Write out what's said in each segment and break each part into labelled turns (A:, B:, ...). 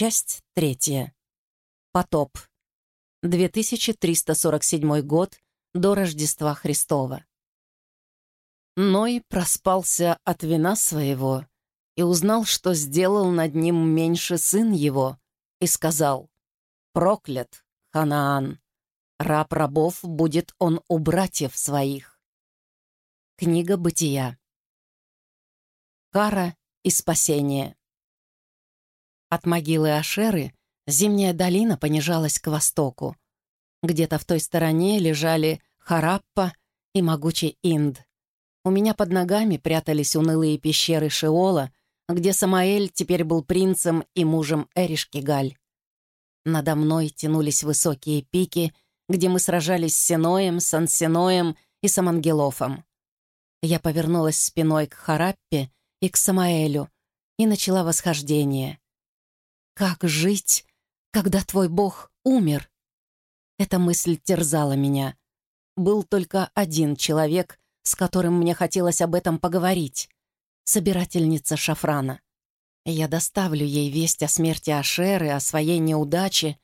A: Часть третья. Потоп. 2347 год до Рождества Христова. Ной проспался от вина своего и узнал, что сделал над ним меньше сын его, и сказал, «Проклят, Ханаан, раб рабов будет он у братьев своих». Книга Бытия. Кара и спасение. От могилы Ашеры зимняя долина понижалась к востоку. Где-то в той стороне лежали Хараппа и могучий Инд. У меня под ногами прятались унылые пещеры Шеола, где Самаэль теперь был принцем и мужем Эришкигаль. Надо мной тянулись высокие пики, где мы сражались с Синоем, Сансиноем и Самангелофом. Я повернулась спиной к Хараппе и к Самаэлю и начала восхождение. Как жить, когда твой бог умер? Эта мысль терзала меня. Был только один человек, с которым мне хотелось об этом поговорить. Собирательница шафрана. Я доставлю ей весть о смерти Ашеры, о своей неудаче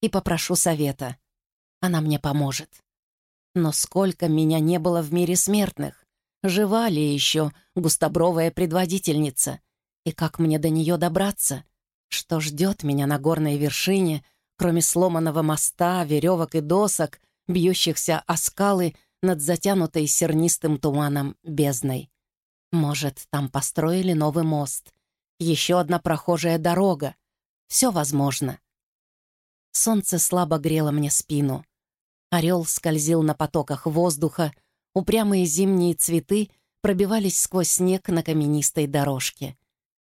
A: и попрошу совета. Она мне поможет. Но сколько меня не было в мире смертных? Жива ли еще густобровая предводительница? И как мне до нее добраться? Что ждет меня на горной вершине, кроме сломанного моста, веревок и досок, бьющихся о скалы над затянутой сернистым туманом бездной? Может, там построили новый мост? Еще одна прохожая дорога? Все возможно. Солнце слабо грело мне спину. Орел скользил на потоках воздуха, упрямые зимние цветы пробивались сквозь снег на каменистой дорожке.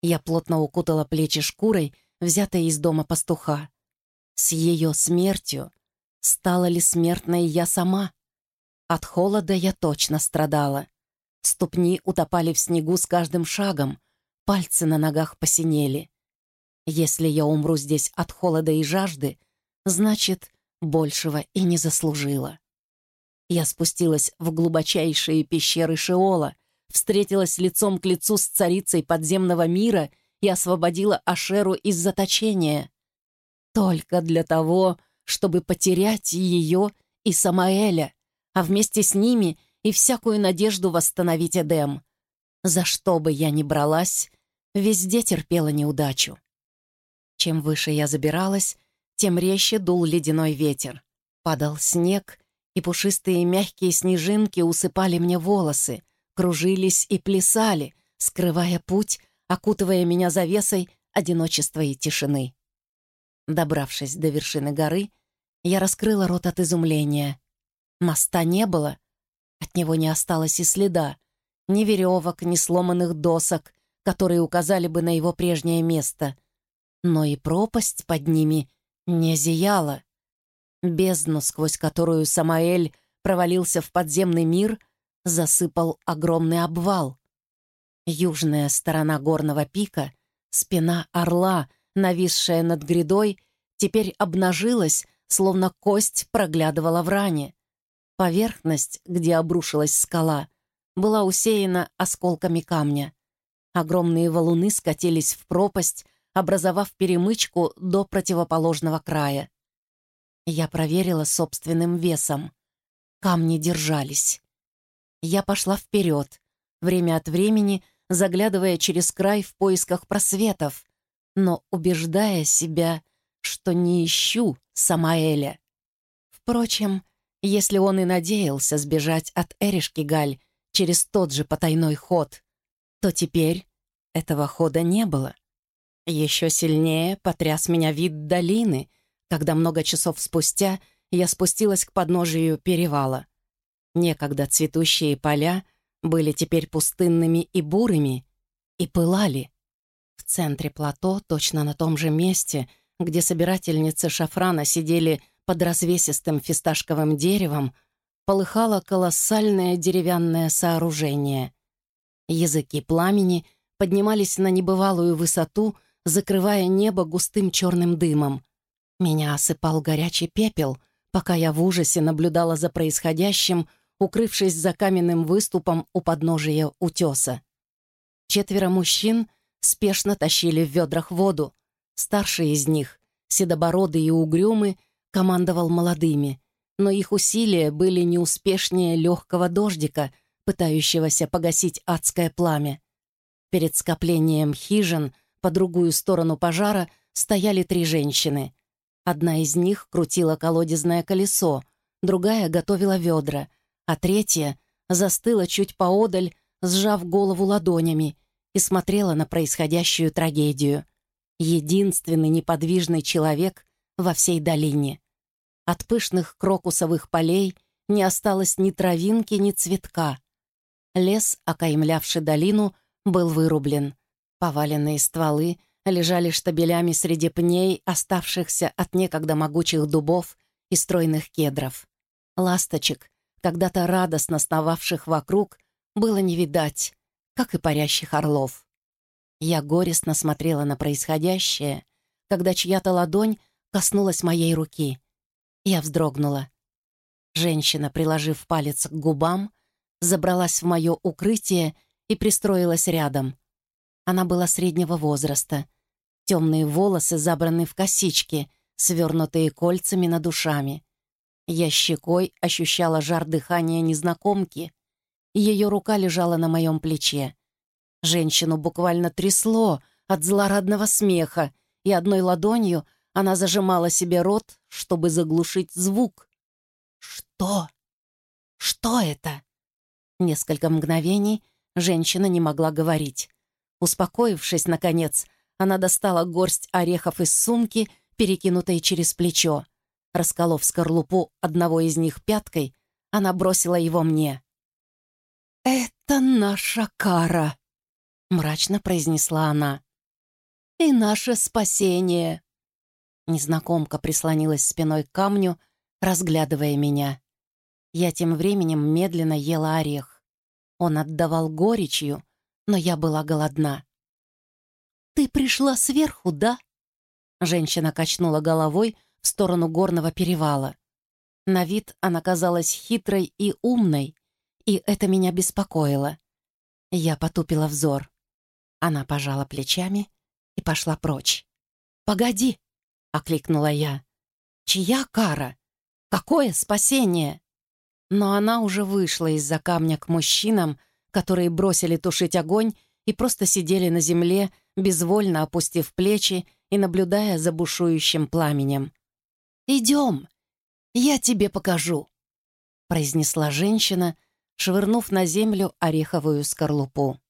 A: Я плотно укутала плечи шкурой, взятой из дома пастуха. С ее смертью стала ли смертной я сама? От холода я точно страдала. Ступни утопали в снегу с каждым шагом, пальцы на ногах посинели. Если я умру здесь от холода и жажды, значит, большего и не заслужила. Я спустилась в глубочайшие пещеры Шеола, встретилась лицом к лицу с царицей подземного мира и освободила Ашеру из заточения. Только для того, чтобы потерять ее и Самаэля, а вместе с ними и всякую надежду восстановить Эдем. За что бы я ни бралась, везде терпела неудачу. Чем выше я забиралась, тем резче дул ледяной ветер. Падал снег, и пушистые мягкие снежинки усыпали мне волосы, кружились и плясали, скрывая путь, окутывая меня завесой одиночества и тишины. Добравшись до вершины горы, я раскрыла рот от изумления. Моста не было, от него не осталось и следа, ни веревок, ни сломанных досок, которые указали бы на его прежнее место. Но и пропасть под ними не зияла. Бездну, сквозь которую Самаэль провалился в подземный мир — засыпал огромный обвал. Южная сторона горного пика, спина орла, нависшая над грядой, теперь обнажилась, словно кость проглядывала в ране. Поверхность, где обрушилась скала, была усеяна осколками камня. Огромные валуны скатились в пропасть, образовав перемычку до противоположного края. Я проверила собственным весом. Камни держались. Я пошла вперед, время от времени заглядывая через край в поисках просветов, но убеждая себя, что не ищу Самаэля. Впрочем, если он и надеялся сбежать от Эришки Галь через тот же потайной ход, то теперь этого хода не было. Еще сильнее потряс меня вид долины, когда много часов спустя я спустилась к подножию перевала. Некогда цветущие поля были теперь пустынными и бурыми, и пылали. В центре плато, точно на том же месте, где собирательницы шафрана сидели под развесистым фисташковым деревом, полыхало колоссальное деревянное сооружение. Языки пламени поднимались на небывалую высоту, закрывая небо густым черным дымом. Меня осыпал горячий пепел, пока я в ужасе наблюдала за происходящим — укрывшись за каменным выступом у подножия утеса. Четверо мужчин спешно тащили в ведрах воду. Старший из них, седобородый и угрюмый, командовал молодыми, но их усилия были неуспешнее легкого дождика, пытающегося погасить адское пламя. Перед скоплением хижин по другую сторону пожара стояли три женщины. Одна из них крутила колодезное колесо, другая готовила ведра, а третья застыла чуть поодаль, сжав голову ладонями, и смотрела на происходящую трагедию. Единственный неподвижный человек во всей долине. От пышных крокусовых полей не осталось ни травинки, ни цветка. Лес, окаймлявший долину, был вырублен. Поваленные стволы лежали штабелями среди пней, оставшихся от некогда могучих дубов и стройных кедров. Ласточек, когда-то радостно сновавших вокруг, было не видать, как и парящих орлов. Я горестно смотрела на происходящее, когда чья-то ладонь коснулась моей руки. Я вздрогнула. Женщина, приложив палец к губам, забралась в мое укрытие и пристроилась рядом. Она была среднего возраста. Темные волосы забраны в косички, свернутые кольцами над ушами. Я щекой ощущала жар дыхания незнакомки. Ее рука лежала на моем плече. Женщину буквально трясло от злорадного смеха, и одной ладонью она зажимала себе рот, чтобы заглушить звук. «Что? Что это?» Несколько мгновений женщина не могла говорить. Успокоившись, наконец, она достала горсть орехов из сумки, перекинутой через плечо. Расколов скорлупу одного из них пяткой, она бросила его мне. «Это наша кара», — мрачно произнесла она. «И наше спасение». Незнакомка прислонилась спиной к камню, разглядывая меня. Я тем временем медленно ела орех. Он отдавал горечью, но я была голодна. «Ты пришла сверху, да?» Женщина качнула головой, в сторону горного перевала. На вид она казалась хитрой и умной, и это меня беспокоило. Я потупила взор. Она пожала плечами и пошла прочь. «Погоди!» — окликнула я. «Чья кара? Какое спасение?» Но она уже вышла из-за камня к мужчинам, которые бросили тушить огонь и просто сидели на земле, безвольно опустив плечи и наблюдая за бушующим пламенем. «Идем, я тебе покажу», — произнесла женщина, швырнув на землю ореховую скорлупу.